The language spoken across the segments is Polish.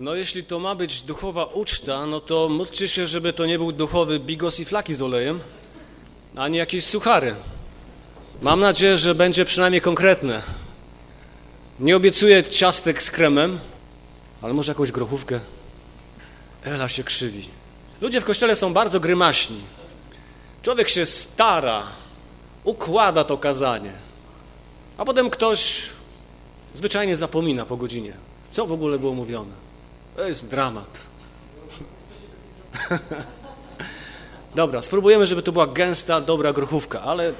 No jeśli to ma być duchowa uczta, no to módlcie się, żeby to nie był duchowy bigos i flaki z olejem, ani jakieś suchary. Mam nadzieję, że będzie przynajmniej konkretne. Nie obiecuję ciastek z kremem, ale może jakąś grochówkę. Ela się krzywi. Ludzie w kościele są bardzo grymaśni. Człowiek się stara, układa to kazanie, a potem ktoś zwyczajnie zapomina po godzinie. Co w ogóle było mówione? To jest dramat. Dobra, spróbujemy, żeby to była gęsta, dobra grochówka, ale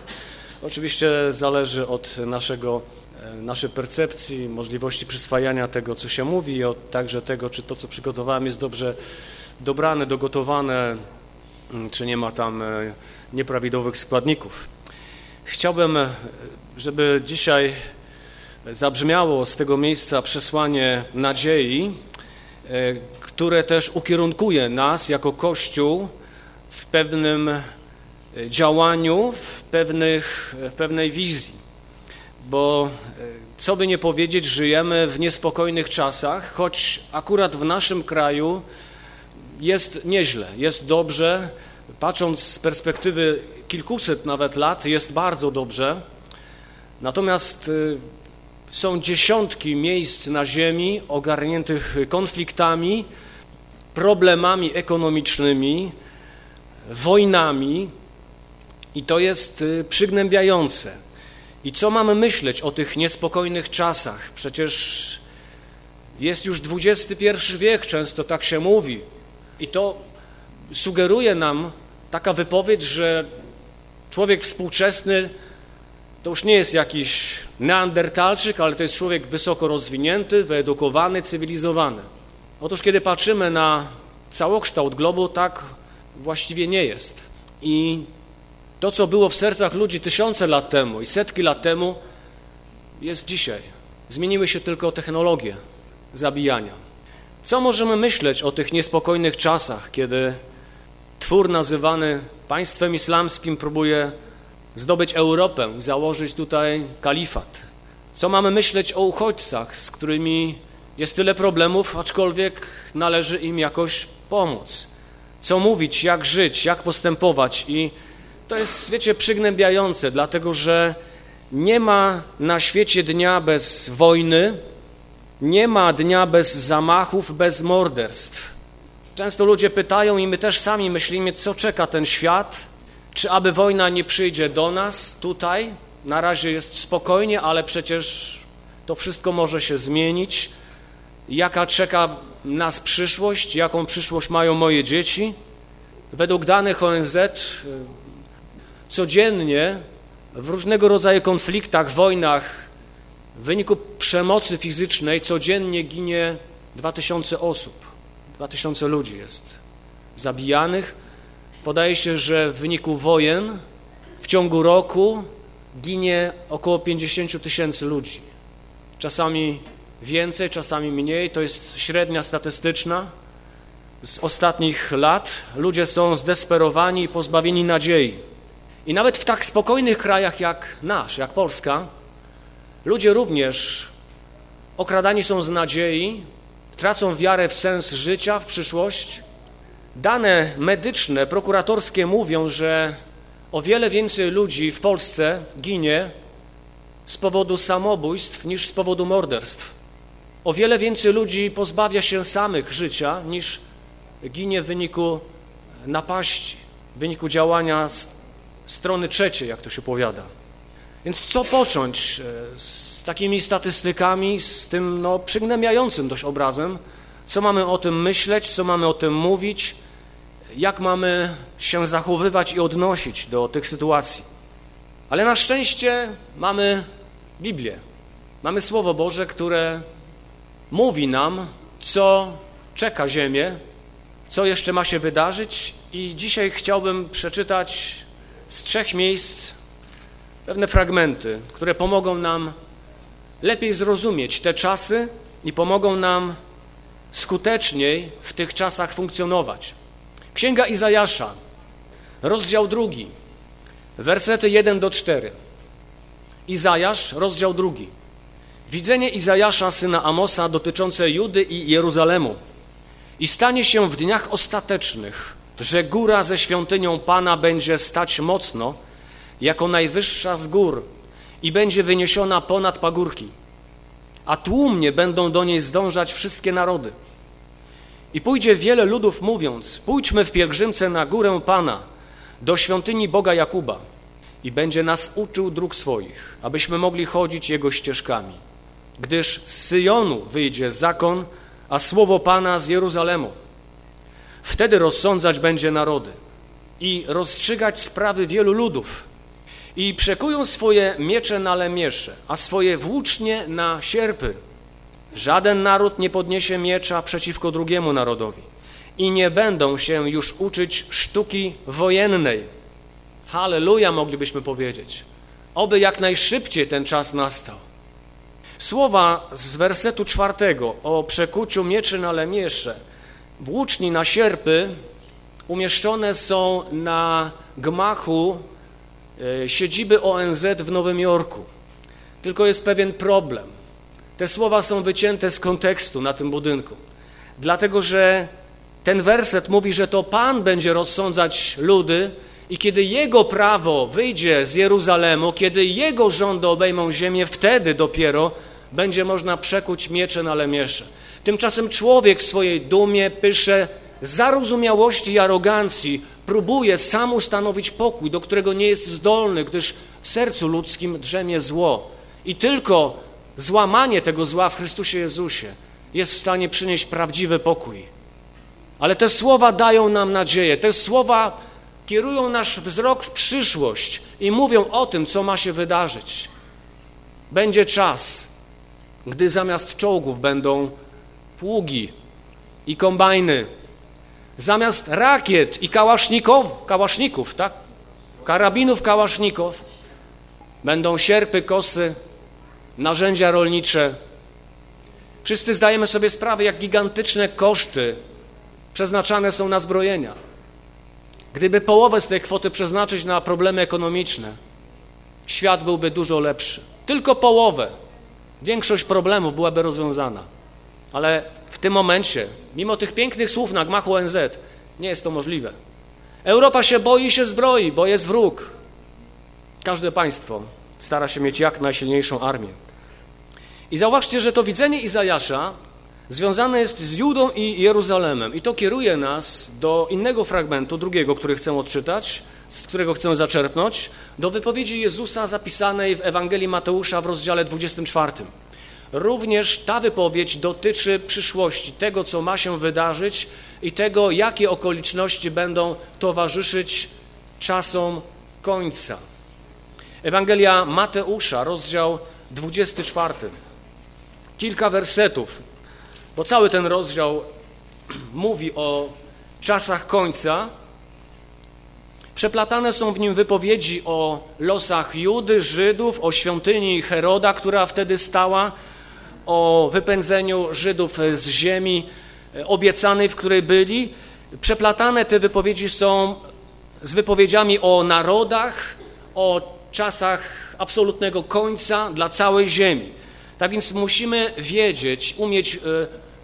oczywiście zależy od naszego, e, naszej percepcji, możliwości przyswajania tego, co się mówi od także tego, czy to, co przygotowałem jest dobrze dobrane, dogotowane, mm, czy nie ma tam e, nieprawidłowych składników. Chciałbym, e, żeby dzisiaj zabrzmiało z tego miejsca przesłanie nadziei, które też ukierunkuje nas jako Kościół w pewnym e, działaniu, w, pewnych, w pewnej wizji. Bo e, co by nie powiedzieć, żyjemy w niespokojnych czasach, choć akurat w naszym kraju jest nieźle, jest dobrze. Patrząc z perspektywy kilkuset nawet lat, jest bardzo dobrze. Natomiast są dziesiątki miejsc na ziemi ogarniętych konfliktami, problemami ekonomicznymi, wojnami i to jest y, przygnębiające. I co mamy myśleć o tych niespokojnych czasach? Przecież jest już XXI wiek, często tak się mówi. I to sugeruje nam taka wypowiedź, że człowiek współczesny to już nie jest jakiś neandertalczyk, ale to jest człowiek wysoko rozwinięty, wyedukowany, cywilizowany. Otóż kiedy patrzymy na całokształt globu, tak właściwie nie jest. I to, co było w sercach ludzi tysiące lat temu i setki lat temu, jest dzisiaj. Zmieniły się tylko technologie zabijania. Co możemy myśleć o tych niespokojnych czasach, kiedy twór nazywany państwem islamskim próbuje zdobyć Europę i założyć tutaj kalifat? Co mamy myśleć o uchodźcach, z którymi jest tyle problemów, aczkolwiek należy im jakoś pomóc? Co mówić, jak żyć, jak postępować i to jest, wiecie, przygnębiające, dlatego że nie ma na świecie dnia bez wojny, nie ma dnia bez zamachów, bez morderstw. Często ludzie pytają i my też sami myślimy, co czeka ten świat, czy aby wojna nie przyjdzie do nas tutaj? Na razie jest spokojnie, ale przecież to wszystko może się zmienić. Jaka czeka nas przyszłość? Jaką przyszłość mają moje dzieci? Według danych ONZ y, codziennie w różnego rodzaju konfliktach, wojnach, w wyniku przemocy fizycznej codziennie ginie 2000 osób. 2000 ludzi jest zabijanych, Podaje się, że w wyniku wojen w ciągu roku ginie około 50 tysięcy ludzi. Czasami więcej, czasami mniej, to jest średnia statystyczna z ostatnich lat. Ludzie są zdesperowani i pozbawieni nadziei. I nawet w tak spokojnych krajach jak nasz, jak Polska, ludzie również okradani są z nadziei, tracą wiarę w sens życia, w przyszłość, Dane medyczne, prokuratorskie mówią, że o wiele więcej ludzi w Polsce ginie z powodu samobójstw niż z powodu morderstw. O wiele więcej ludzi pozbawia się samych życia niż ginie w wyniku napaści, w wyniku działania strony trzeciej, jak to się powiada. Więc co począć e, z takimi statystykami, z tym no, przygnębiającym dość obrazem, co mamy o tym myśleć, co mamy o tym mówić, jak mamy się zachowywać i odnosić do tych sytuacji. Ale na szczęście mamy Biblię, mamy Słowo Boże, które mówi nam, co czeka Ziemię, co jeszcze ma się wydarzyć i dzisiaj chciałbym przeczytać z trzech miejsc pewne fragmenty, które pomogą nam lepiej zrozumieć te czasy i pomogą nam skuteczniej w tych czasach funkcjonować. Księga Izajasza, rozdział drugi, wersety 1 do 4. Izajasz, rozdział drugi. Widzenie Izajasza, syna Amosa, dotyczące Judy i Jeruzalemu. I stanie się w dniach ostatecznych, że góra ze świątynią Pana będzie stać mocno, jako najwyższa z gór i będzie wyniesiona ponad pagórki, a tłumnie będą do niej zdążać wszystkie narody. I pójdzie wiele ludów mówiąc, pójdźmy w pielgrzymce na górę Pana, do świątyni Boga Jakuba i będzie nas uczył dróg swoich, abyśmy mogli chodzić Jego ścieżkami. Gdyż z Syjonu wyjdzie zakon, a słowo Pana z Jeruzalemu. Wtedy rozsądzać będzie narody i rozstrzygać sprawy wielu ludów. I przekują swoje miecze na lemiesze, a swoje włócznie na sierpy. Żaden naród nie podniesie miecza przeciwko drugiemu narodowi i nie będą się już uczyć sztuki wojennej. Halleluja, moglibyśmy powiedzieć. Oby jak najszybciej ten czas nastał. Słowa z wersetu czwartego o przekuciu mieczy na lemiesze, włóczni na sierpy umieszczone są na gmachu siedziby ONZ w Nowym Jorku. Tylko jest pewien problem. Te słowa są wycięte z kontekstu na tym budynku, dlatego że ten werset mówi, że to Pan będzie rozsądzać ludy i kiedy Jego prawo wyjdzie z Jeruzalemu, kiedy Jego rządy obejmą ziemię, wtedy dopiero będzie można przekuć miecze na lemiesze. Tymczasem człowiek w swojej dumie, pysze, zarozumiałości i arogancji próbuje sam ustanowić pokój, do którego nie jest zdolny, gdyż w sercu ludzkim drzemie zło. I tylko złamanie tego zła w Chrystusie Jezusie jest w stanie przynieść prawdziwy pokój. Ale te słowa dają nam nadzieję, te słowa kierują nasz wzrok w przyszłość i mówią o tym, co ma się wydarzyć. Będzie czas, gdy zamiast czołgów będą pługi i kombajny, zamiast rakiet i kałaszników, kałaszników, tak? Karabinów kałaszników będą sierpy, kosy, narzędzia rolnicze. Wszyscy zdajemy sobie sprawę, jak gigantyczne koszty przeznaczane są na zbrojenia. Gdyby połowę z tej kwoty przeznaczyć na problemy ekonomiczne, świat byłby dużo lepszy. Tylko połowę. Większość problemów byłaby rozwiązana. Ale w tym momencie, mimo tych pięknych słów na gmachu ONZ, nie jest to możliwe. Europa się boi i się zbroi, bo jest wróg. Każde państwo stara się mieć jak najsilniejszą armię. I zauważcie, że to widzenie Izajasza związane jest z Judą i Jeruzalemem. I to kieruje nas do innego fragmentu, drugiego, który chcę odczytać, z którego chcę zaczerpnąć, do wypowiedzi Jezusa zapisanej w Ewangelii Mateusza w rozdziale 24. Również ta wypowiedź dotyczy przyszłości, tego, co ma się wydarzyć i tego, jakie okoliczności będą towarzyszyć czasom końca. Ewangelia Mateusza, rozdział 24. Kilka wersetów bo cały ten rozdział mówi o czasach końca. Przeplatane są w nim wypowiedzi o losach Judy, Żydów, o świątyni Heroda, która wtedy stała, o wypędzeniu Żydów z ziemi obiecanej, w której byli. Przeplatane te wypowiedzi są z wypowiedziami o narodach, o czasach absolutnego końca dla całej ziemi. Tak więc musimy wiedzieć, umieć e,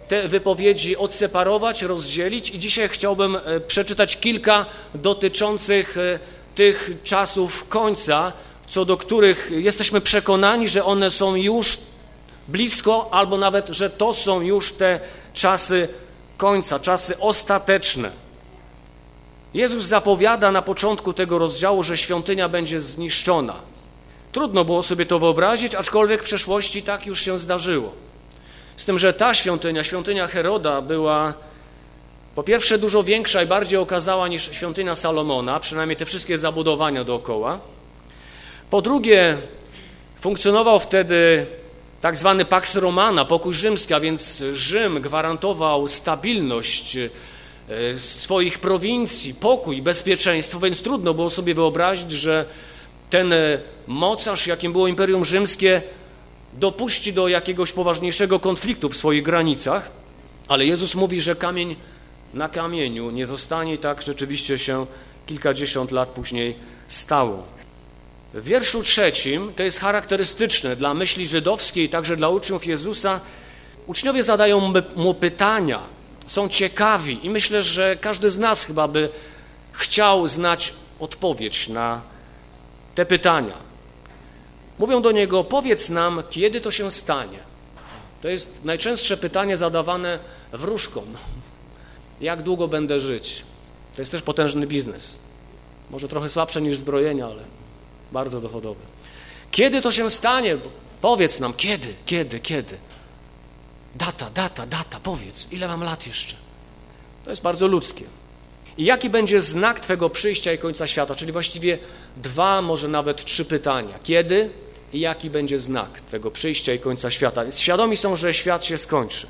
te wypowiedzi odseparować, rozdzielić i dzisiaj chciałbym e, przeczytać kilka dotyczących e, tych czasów końca, co do których jesteśmy przekonani, że one są już blisko, albo nawet, że to są już te czasy końca, czasy ostateczne. Jezus zapowiada na początku tego rozdziału, że świątynia będzie zniszczona. Trudno było sobie to wyobrazić, aczkolwiek w przeszłości tak już się zdarzyło. Z tym, że ta świątynia, świątynia Heroda była po pierwsze dużo większa i bardziej okazała niż świątynia Salomona, przynajmniej te wszystkie zabudowania dookoła. Po drugie, funkcjonował wtedy tak zwany Pax Romana, pokój rzymski, a więc Rzym gwarantował stabilność e, swoich prowincji, pokój, bezpieczeństwo, więc trudno było sobie wyobrazić, że ten e, mocarz, jakim było Imperium Rzymskie, dopuści do jakiegoś poważniejszego konfliktu w swoich granicach, ale Jezus mówi, że kamień na kamieniu nie zostanie i tak rzeczywiście się kilkadziesiąt lat później stało. W wierszu trzecim, to jest charakterystyczne dla myśli żydowskiej, także dla uczniów Jezusa, uczniowie zadają mu pytania są ciekawi i myślę, że każdy z nas chyba by chciał znać odpowiedź na te pytania. Mówią do niego, powiedz nam, kiedy to się stanie. To jest najczęstsze pytanie zadawane wróżkom. Jak długo będę żyć? To jest też potężny biznes. Może trochę słabsze niż zbrojenia, ale bardzo dochodowy. Kiedy to się stanie? Powiedz nam, kiedy, kiedy, kiedy. Data, data, data, powiedz, ile mam lat jeszcze? To jest bardzo ludzkie. I jaki będzie znak Twego przyjścia i końca świata? Czyli właściwie dwa, może nawet trzy pytania. Kiedy i jaki będzie znak Twego przyjścia i końca świata? Świadomi są, że świat się skończy.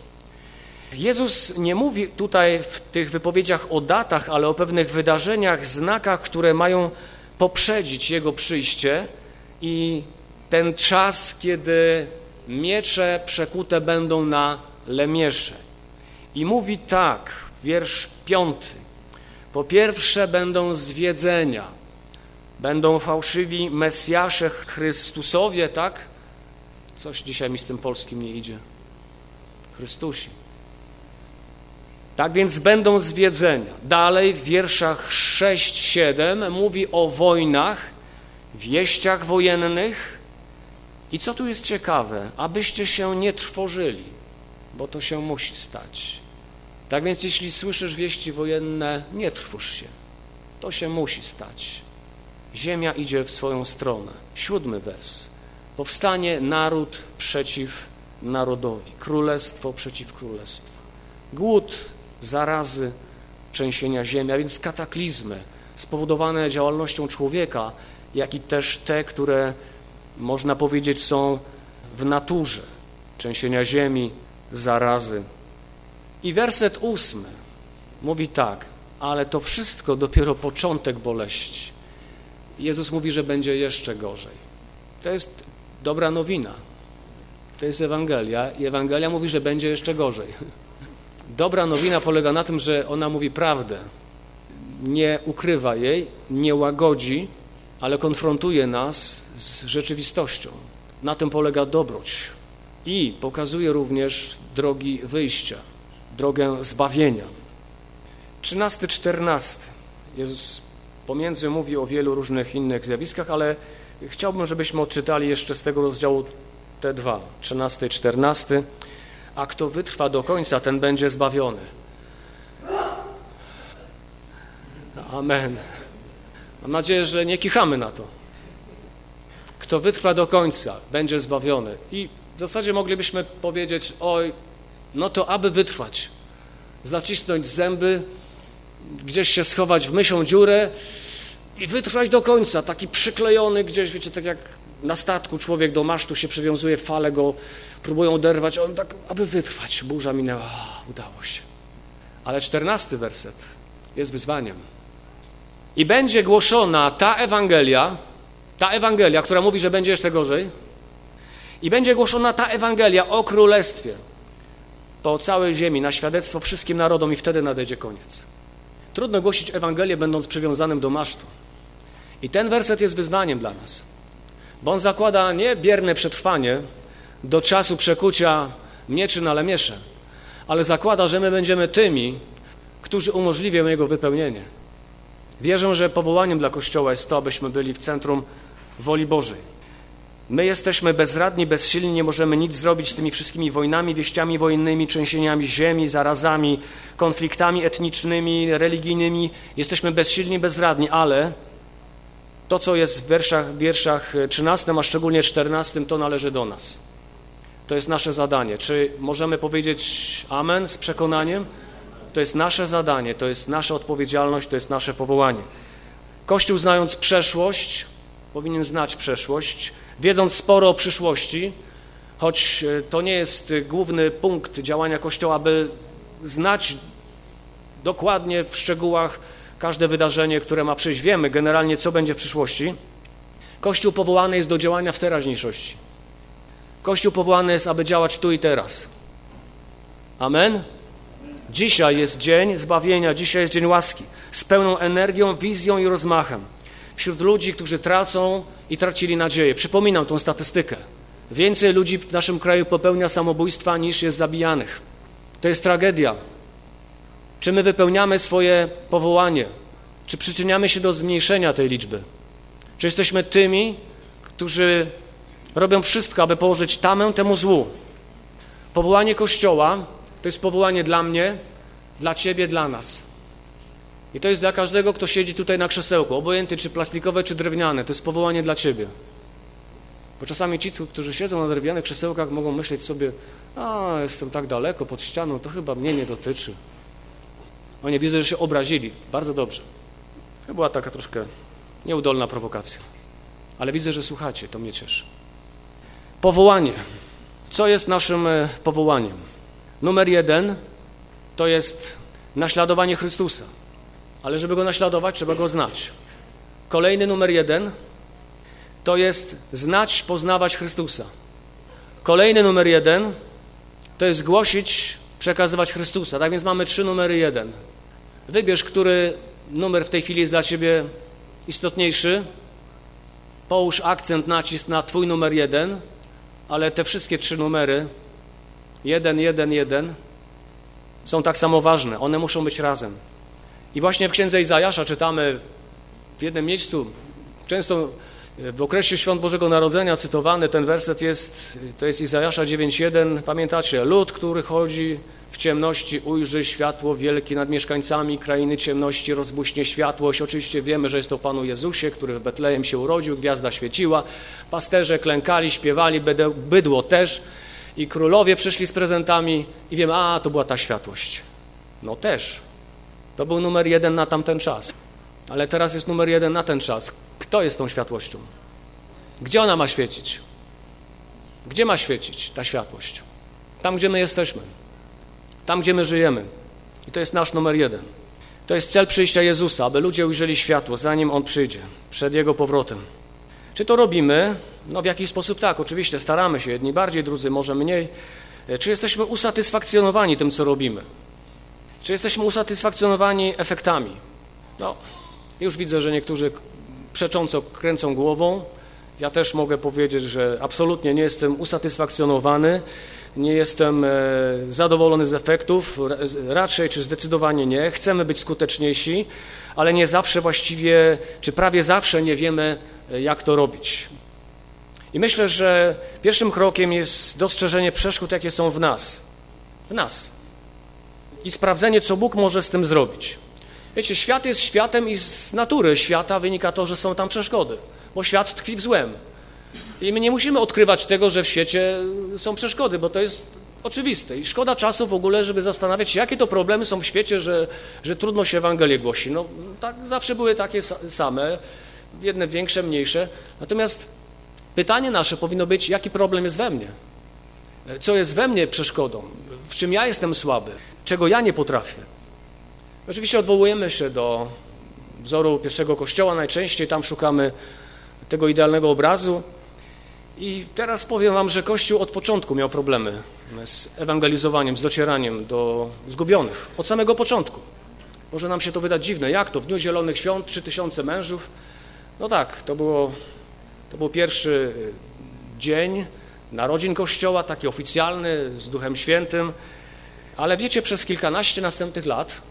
Jezus nie mówi tutaj w tych wypowiedziach o datach, ale o pewnych wydarzeniach, znakach, które mają poprzedzić Jego przyjście i ten czas, kiedy miecze przekute będą na lemiesze. I mówi tak, wiersz piąty. Po pierwsze będą zwiedzenia, będą fałszywi Mesjasze Chrystusowie, tak? Coś dzisiaj mi z tym polskim nie idzie. Chrystusi. Tak więc będą zwiedzenia. Dalej w wierszach 6-7 mówi o wojnach, wieściach wojennych. I co tu jest ciekawe? Abyście się nie trwożyli, bo to się musi stać. Tak więc jeśli słyszysz wieści wojenne, nie trwóż się. To się musi stać. Ziemia idzie w swoją stronę. Siódmy wers. Powstanie naród przeciw narodowi, królestwo przeciw królestwu. Głód zarazy, trzęsienia ziemi, a więc kataklizmy spowodowane działalnością człowieka, jak i też te, które można powiedzieć są w naturze, trzęsienia ziemi, zarazy. I werset ósmy mówi tak, ale to wszystko dopiero początek boleści. Jezus mówi, że będzie jeszcze gorzej. To jest dobra nowina. To jest Ewangelia i Ewangelia mówi, że będzie jeszcze gorzej. Dobra nowina polega na tym, że ona mówi prawdę, nie ukrywa jej, nie łagodzi, ale konfrontuje nas z rzeczywistością. Na tym polega dobroć i pokazuje również drogi wyjścia, drogę zbawienia. 13-14. Jezus pomiędzy mówi o wielu różnych innych zjawiskach, ale chciałbym, żebyśmy odczytali jeszcze z tego rozdziału te dwa, 13-14 a kto wytrwa do końca, ten będzie zbawiony. Amen. Mam nadzieję, że nie kichamy na to. Kto wytrwa do końca, będzie zbawiony. I w zasadzie moglibyśmy powiedzieć, oj, no to aby wytrwać, zacisnąć zęby, gdzieś się schować w mysią dziurę i wytrwać do końca, taki przyklejony gdzieś, wiecie, tak jak na statku człowiek do masztu się przywiązuje, fale go próbują oderwać, on tak, aby wytrwać. Burza minęła, o, udało się. Ale czternasty werset jest wyzwaniem. I będzie głoszona ta Ewangelia, ta Ewangelia, która mówi, że będzie jeszcze gorzej, i będzie głoszona ta Ewangelia o Królestwie po całej ziemi, na świadectwo wszystkim narodom i wtedy nadejdzie koniec. Trudno głosić Ewangelię, będąc przywiązanym do masztu. I ten werset jest wyzwaniem dla nas. Bo on zakłada nie bierne przetrwanie do czasu przekucia mieczy na lemiesze, ale zakłada, że my będziemy tymi, którzy umożliwią jego wypełnienie. Wierzę, że powołaniem dla Kościoła jest to, abyśmy byli w centrum woli Bożej. My jesteśmy bezradni, bezsilni, nie możemy nic zrobić z tymi wszystkimi wojnami, wieściami wojennymi, trzęsieniami ziemi, zarazami, konfliktami etnicznymi, religijnymi. Jesteśmy bezsilni, bezradni, ale to, co jest w wierszach, wierszach 13, a szczególnie 14, to należy do nas. To jest nasze zadanie. Czy możemy powiedzieć amen z przekonaniem? To jest nasze zadanie, to jest nasza odpowiedzialność, to jest nasze powołanie. Kościół znając przeszłość, powinien znać przeszłość, wiedząc sporo o przyszłości, choć e, to nie jest główny punkt działania Kościoła, aby znać dokładnie w szczegółach każde wydarzenie, które ma przyjść. Wiemy generalnie, co będzie w przyszłości. Kościół powołany jest do działania w teraźniejszości. Kościół powołany jest, aby działać tu i teraz. Amen? Dzisiaj jest dzień zbawienia, dzisiaj jest dzień łaski, z pełną energią, wizją i rozmachem. Wśród ludzi, którzy tracą i tracili nadzieję. Przypominam tą statystykę. Więcej ludzi w naszym kraju popełnia samobójstwa niż jest zabijanych. To jest tragedia. Czy my wypełniamy swoje powołanie? Czy przyczyniamy się do zmniejszenia tej liczby? Czy jesteśmy tymi, którzy robią wszystko, aby położyć tamę temu złu? Powołanie Kościoła to jest powołanie dla mnie, dla Ciebie, dla nas. I to jest dla każdego, kto siedzi tutaj na krzesełku, obojętny czy plastikowe, czy drewniane, to jest powołanie dla Ciebie. Bo czasami ci, którzy siedzą na drewnianych krzesełkach, mogą myśleć sobie, a jestem tak daleko pod ścianą, to chyba mnie nie dotyczy. Oni widzą, że się obrazili. Bardzo dobrze. To była taka troszkę nieudolna prowokacja. Ale widzę, że słuchacie, to mnie cieszy. Powołanie. Co jest naszym e, powołaniem? Numer jeden to jest naśladowanie Chrystusa. Ale żeby Go naśladować, trzeba Go znać. Kolejny numer jeden to jest znać, poznawać Chrystusa. Kolejny numer jeden to jest głosić, przekazywać Chrystusa. Tak więc mamy trzy numery jeden. Wybierz, który numer w tej chwili jest dla Ciebie istotniejszy. Połóż akcent, nacisk na Twój numer jeden, ale te wszystkie trzy numery, jeden, jeden, jeden, są tak samo ważne. One muszą być razem. I właśnie w Księdze Izajasza czytamy w jednym miejscu, często w okresie Świąt Bożego Narodzenia cytowany ten werset jest, to jest Izajasza 9.1, pamiętacie, lud, który chodzi w ciemności, ujrzy światło wielkie nad mieszkańcami krainy ciemności, rozbuśnie światłość. Oczywiście wiemy, że jest to Panu Jezusie, który w Betlejem się urodził, gwiazda świeciła, pasterze klękali, śpiewali, bydło też i królowie przyszli z prezentami i wiemy, a to była ta światłość. No też. To był numer jeden na tamten czas. Ale teraz jest numer jeden na ten czas. Kto jest tą światłością? Gdzie ona ma świecić? Gdzie ma świecić ta światłość? Tam, gdzie my jesteśmy. Tam, gdzie my żyjemy. I to jest nasz numer jeden. To jest cel przyjścia Jezusa, aby ludzie ujrzeli światło, zanim On przyjdzie, przed Jego powrotem. Czy to robimy? No w jakiś sposób tak, oczywiście staramy się, jedni bardziej, drudzy może mniej. Czy jesteśmy usatysfakcjonowani tym, co robimy? Czy jesteśmy usatysfakcjonowani efektami? No, już widzę, że niektórzy przecząco kręcą głową. Ja też mogę powiedzieć, że absolutnie nie jestem usatysfakcjonowany, nie jestem e, zadowolony z efektów, raczej czy zdecydowanie nie. Chcemy być skuteczniejsi, ale nie zawsze właściwie, czy prawie zawsze nie wiemy, e, jak to robić. I myślę, że pierwszym krokiem jest dostrzeżenie przeszkód, jakie są w nas. W nas. I sprawdzenie, co Bóg może z tym zrobić. Wiecie, świat jest światem i z natury świata wynika to, że są tam przeszkody, bo świat tkwi w złem. I my nie musimy odkrywać tego, że w świecie są przeszkody, bo to jest oczywiste. I szkoda czasu w ogóle, żeby zastanawiać się, jakie to problemy są w świecie, że, że trudno się Ewangelię głosi. No tak zawsze były takie same, jedne większe, mniejsze. Natomiast pytanie nasze powinno być, jaki problem jest we mnie? Co jest we mnie przeszkodą? W czym ja jestem słaby? Czego ja nie potrafię? Oczywiście odwołujemy się do wzoru pierwszego kościoła, najczęściej tam szukamy tego idealnego obrazu. I teraz powiem wam, że Kościół od początku miał problemy z ewangelizowaniem, z docieraniem do zgubionych. Od samego początku. Może nam się to wydać dziwne. Jak to? W Dniu Zielonych Świąt trzy tysiące mężów? No tak, to, było, to był pierwszy dzień narodzin Kościoła, taki oficjalny, z Duchem Świętym. Ale wiecie, przez kilkanaście następnych lat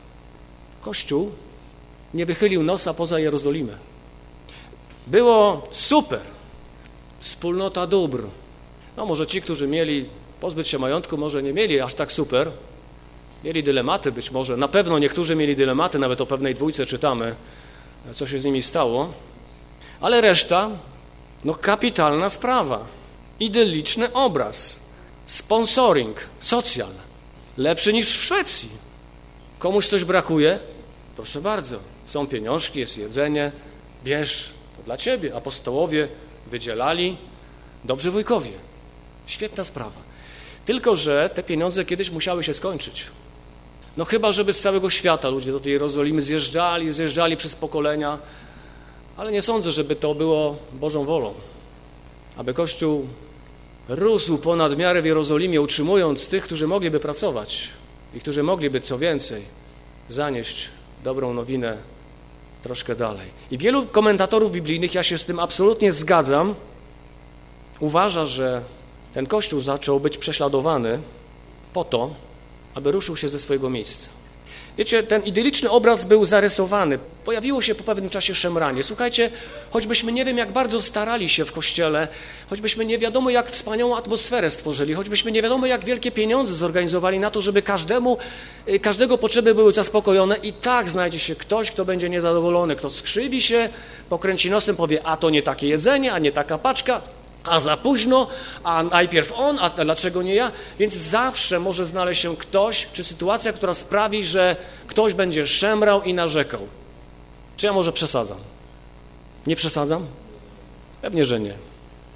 Kościół nie wychylił nosa poza Jerozolimę. Było super, wspólnota dóbr. No może ci, którzy mieli pozbyć się majątku, może nie mieli aż tak super. Mieli dylematy być może, na pewno niektórzy mieli dylematy, nawet o pewnej dwójce czytamy, co się z nimi stało. Ale reszta, no kapitalna sprawa. Idyliczny obraz, sponsoring, socjal, lepszy niż w Szwecji. Komuś coś brakuje, Proszę bardzo, są pieniążki, jest jedzenie, bierz, to dla ciebie. Apostołowie wydzielali, dobrzy wujkowie. Świetna sprawa. Tylko, że te pieniądze kiedyś musiały się skończyć. No chyba, żeby z całego świata ludzie do tej Jerozolimy zjeżdżali, zjeżdżali przez pokolenia, ale nie sądzę, żeby to było Bożą wolą. Aby Kościół rósł ponad miarę w Jerozolimie, utrzymując tych, którzy mogliby pracować i którzy mogliby, co więcej, zanieść dobrą nowinę troszkę dalej. I wielu komentatorów biblijnych, ja się z tym absolutnie zgadzam, uważa, że ten Kościół zaczął być prześladowany po to, aby ruszył się ze swojego miejsca. Wiecie, ten idyliczny obraz był zarysowany. Pojawiło się po pewnym czasie szemranie. Słuchajcie, choćbyśmy nie wiem, jak bardzo starali się w kościele, choćbyśmy nie wiadomo, jak wspaniałą atmosferę stworzyli, choćbyśmy nie wiadomo, jak wielkie pieniądze zorganizowali na to, żeby każdemu, y, każdego potrzeby były zaspokojone, i tak znajdzie się ktoś, kto będzie niezadowolony, kto skrzywi się, pokręci nosem, powie, a to nie takie jedzenie, a nie taka paczka, a za późno, a najpierw on, a dlaczego nie ja? Więc zawsze może znaleźć się ktoś, czy sytuacja, która sprawi, że ktoś będzie szemrał i narzekał. Czy ja może przesadzam? Nie przesadzam? Pewnie, że nie.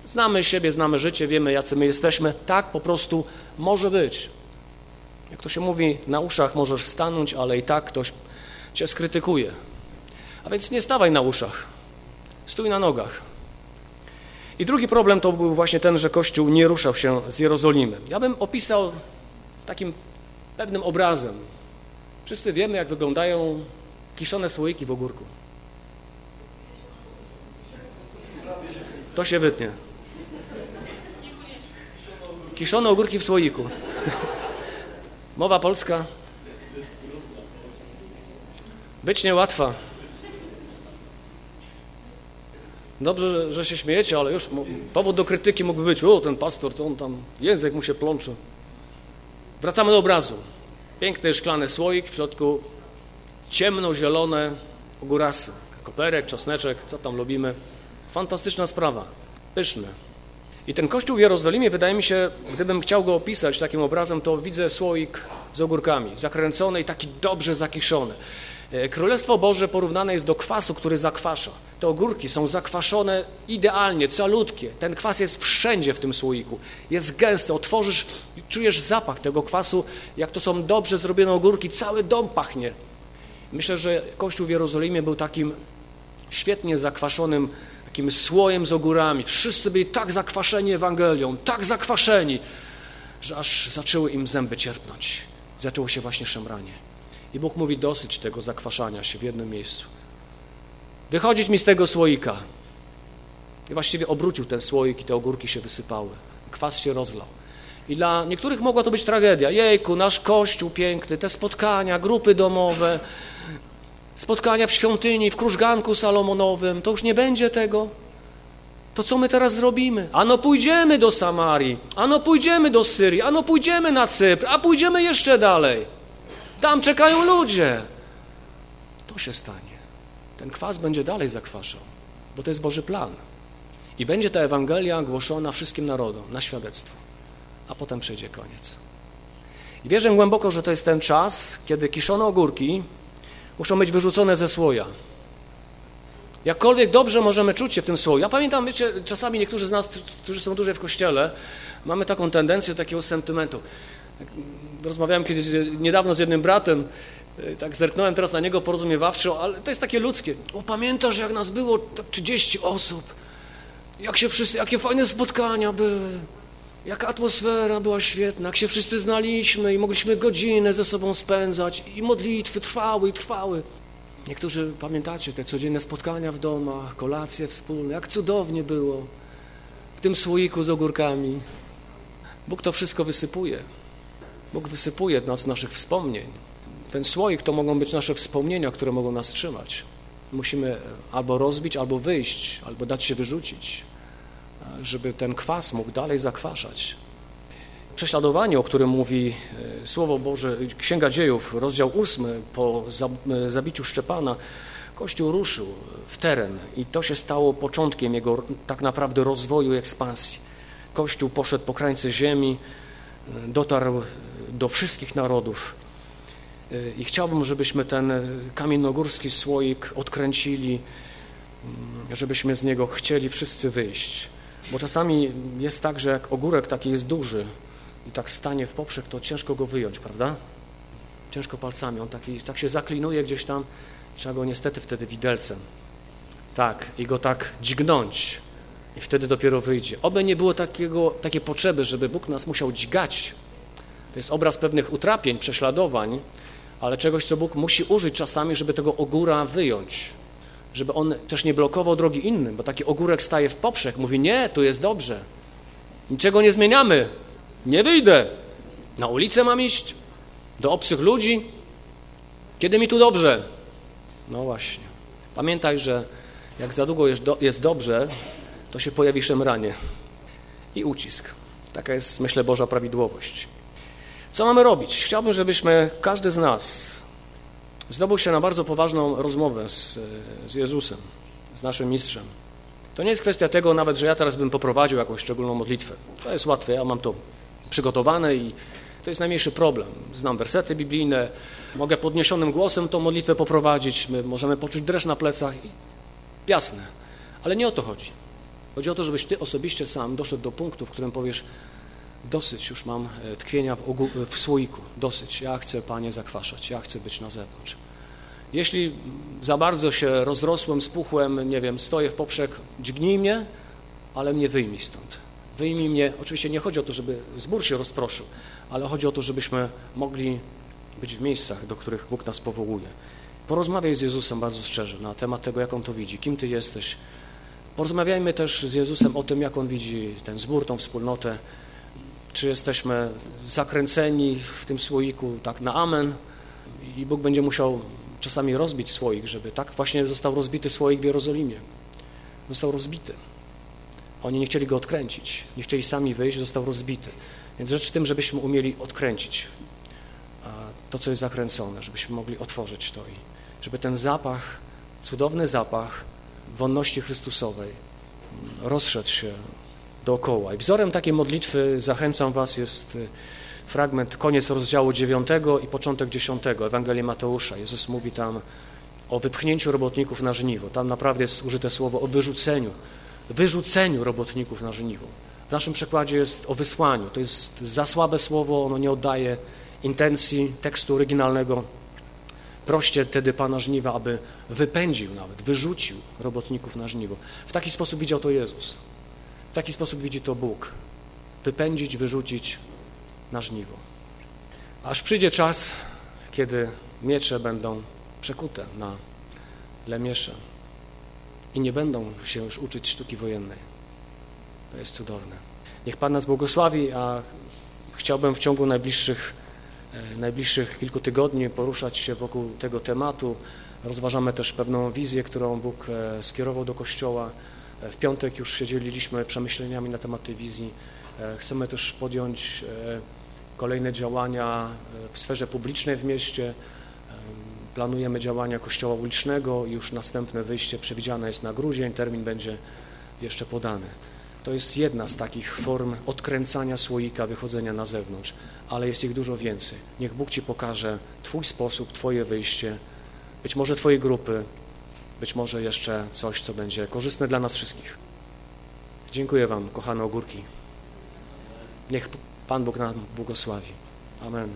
Znamy siebie, znamy życie, wiemy, jacy my jesteśmy. Tak po prostu może być. Jak to się mówi, na uszach możesz stanąć, ale i tak ktoś cię skrytykuje. A więc nie stawaj na uszach, stój na nogach. I drugi problem to był właśnie ten, że Kościół nie ruszał się z Jerozolimy. Ja bym opisał takim pewnym obrazem. Wszyscy wiemy, jak wyglądają kiszone słoiki w ogórku. To się wytnie. Kiszone ogórki w słoiku. Mowa polska. Być niełatwa. Dobrze, że, że się śmiejecie, ale już powód do krytyki mógłby być, o, ten pastor, to on tam, język mu się plącze. Wracamy do obrazu. Piękny szklany słoik, w środku ciemno-zielone ogórasy, koperek, czosneczek, co tam lubimy. Fantastyczna sprawa, pyszne. I ten kościół w Jerozolimie, wydaje mi się, gdybym chciał go opisać takim obrazem, to widzę słoik z ogórkami, zakręcony i taki dobrze zakiszony. E, Królestwo Boże porównane jest do kwasu, który zakwasza. Te ogórki są zakwaszone idealnie, calutkie. Ten kwas jest wszędzie w tym słoiku. Jest gęsty, otworzysz czujesz zapach tego kwasu. Jak to są dobrze zrobione ogórki, cały dom pachnie. Myślę, że Kościół w Jerozolimie był takim świetnie zakwaszonym takim słojem z ogórami. Wszyscy byli tak zakwaszeni Ewangelią, tak zakwaszeni, że aż zaczęły im zęby cierpnąć. Zaczęło się właśnie szemranie. I Bóg mówi dosyć tego zakwaszania się w jednym miejscu. Wychodzić mi z tego słoika. I właściwie obrócił ten słoik i te ogórki się wysypały. Kwas się rozlał. I dla niektórych mogła to być tragedia. Jejku, nasz kościół piękny, te spotkania, grupy domowe, spotkania w świątyni, w krużganku salomonowym, to już nie będzie tego. To co my teraz zrobimy? Ano pójdziemy do Samarii, ano pójdziemy do Syrii, ano pójdziemy na Cypr, a pójdziemy jeszcze dalej. Tam czekają ludzie. To się stanie. Ten kwas będzie dalej zakwaszał, bo to jest Boży plan. I będzie ta Ewangelia głoszona wszystkim narodom na świadectwo, a potem przyjdzie koniec. I wierzę głęboko, że to jest ten czas, kiedy kiszone ogórki muszą być wyrzucone ze słoja. Jakkolwiek dobrze możemy czuć się w tym słoju. Ja pamiętam, wiecie, czasami niektórzy z nas, którzy są dłużej w kościele, mamy taką tendencję takiego sentymentu rozmawiałem kiedyś niedawno z jednym bratem, e, tak zerknąłem teraz na niego porozumiewawczo, ale to jest takie ludzkie. O, pamiętasz, jak nas było tak 30 osób? Jak się wszyscy, jakie fajne spotkania były. Jaka atmosfera była świetna, jak się wszyscy znaliśmy i mogliśmy godziny ze sobą spędzać i modlitwy trwały i trwały. Niektórzy pamiętacie te codzienne spotkania w domach, kolacje wspólne, jak cudownie było w tym słoiku z ogórkami. Bóg to wszystko wysypuje. Bóg wysypuje nas naszych wspomnień. Ten słoik to mogą być nasze wspomnienia, które mogą nas trzymać. Musimy albo rozbić, albo wyjść, albo dać się wyrzucić, żeby ten kwas mógł dalej zakwaszać. Prześladowanie, o którym mówi e, Słowo Boże, Księga Dziejów, rozdział 8, po e, zabiciu Szczepana, Kościół ruszył w teren i to się stało początkiem jego tak naprawdę rozwoju i ekspansji. Kościół poszedł po krańce ziemi, dotarł do wszystkich narodów. I chciałbym, żebyśmy ten kamiennogórski słoik odkręcili, żebyśmy z niego chcieli wszyscy wyjść. Bo czasami jest tak, że jak ogórek taki jest duży i tak stanie w poprzek, to ciężko go wyjąć, prawda? Ciężko palcami. On taki, tak się zaklinuje gdzieś tam, trzeba go niestety wtedy widelcem. Tak, i go tak dźgnąć. I wtedy dopiero wyjdzie. Oby nie było takiego, takiej potrzeby, żeby Bóg nas musiał dźgać to jest obraz pewnych utrapień, prześladowań, ale czegoś, co Bóg musi użyć czasami, żeby tego ogóra wyjąć. Żeby on też nie blokował drogi innym, bo taki ogórek staje w poprzek, mówi nie, tu jest dobrze, niczego nie zmieniamy, nie wyjdę, na ulicę mam iść, do obcych ludzi, Kiedy mi tu dobrze? No właśnie. Pamiętaj, że jak za długo jest, do, jest dobrze, to się pojawi szemranie i ucisk. Taka jest, myślę, Boża prawidłowość. Co mamy robić? Chciałbym, żebyśmy, każdy z nas zdobył się na bardzo poważną rozmowę z, z Jezusem, z naszym mistrzem. To nie jest kwestia tego nawet, że ja teraz bym poprowadził jakąś szczególną modlitwę. To jest łatwe, ja mam to przygotowane i to jest najmniejszy problem. Znam wersety biblijne, mogę podniesionym głosem tą modlitwę poprowadzić, my możemy poczuć dreszcz na plecach. Jasne, ale nie o to chodzi. Chodzi o to, żebyś ty osobiście sam doszedł do punktu, w którym powiesz dosyć już mam e, tkwienia w, w słoiku, dosyć, ja chcę Panie zakwaszać, ja chcę być na zewnątrz. Jeśli za bardzo się rozrosłem, spuchłem, nie wiem, stoję w poprzek, dźgnij mnie, ale mnie wyjmij stąd. Wyjmij mnie, oczywiście nie chodzi o to, żeby zbór się rozproszył, ale chodzi o to, żebyśmy mogli być w miejscach, do których Bóg nas powołuje. Porozmawiaj z Jezusem bardzo szczerze na temat tego, jak On to widzi, kim Ty jesteś. Porozmawiajmy też z Jezusem o tym, jak On widzi ten zbór, tą wspólnotę, czy jesteśmy zakręceni w tym słoiku tak na amen i Bóg będzie musiał czasami rozbić słoik, żeby tak właśnie został rozbity słoik w Jerozolimie. Został rozbity. Oni nie chcieli go odkręcić, nie chcieli sami wyjść, został rozbity. Więc rzecz w tym, żebyśmy umieli odkręcić to, co jest zakręcone, żebyśmy mogli otworzyć to i żeby ten zapach, cudowny zapach wonności Chrystusowej rozszedł się dookoła. I wzorem takiej modlitwy, zachęcam Was, jest y, fragment, koniec rozdziału 9 i początek 10 Ewangelii Mateusza. Jezus mówi tam o wypchnięciu robotników na żniwo. Tam naprawdę jest użyte słowo o wyrzuceniu, wyrzuceniu robotników na żniwo. W naszym przekładzie jest o wysłaniu. To jest za słabe słowo, ono nie oddaje intencji tekstu oryginalnego. Proście wtedy Pana żniwa, aby wypędził nawet, wyrzucił robotników na żniwo. W taki sposób widział to Jezus. W taki sposób widzi to Bóg. Wypędzić, wyrzucić na żniwo. Aż przyjdzie czas, kiedy miecze będą przekute na lemiesze i nie będą się już uczyć sztuki wojennej. To jest cudowne. Niech Pan nas błogosławi, a chciałbym w ciągu najbliższych, e, najbliższych kilku tygodni poruszać się wokół tego tematu. Rozważamy też pewną wizję, którą Bóg e, skierował do Kościoła. W piątek już się dzieliliśmy przemyśleniami na temat tej wizji. E, chcemy też podjąć e, kolejne działania e, w sferze publicznej w mieście. Planujemy działania kościoła ulicznego już następne wyjście przewidziane jest na grudzień, termin będzie jeszcze podany. To jest jedna z takich form odkręcania słoika, wychodzenia na zewnątrz, ale jest ich dużo więcej. Niech Bóg Ci pokaże Twój sposób, Twoje wyjście, być może Twojej grupy, być może jeszcze coś, co będzie korzystne dla nas wszystkich. Dziękuję Wam, kochane ogórki. Niech Pan Bóg nam błogosławi. Amen.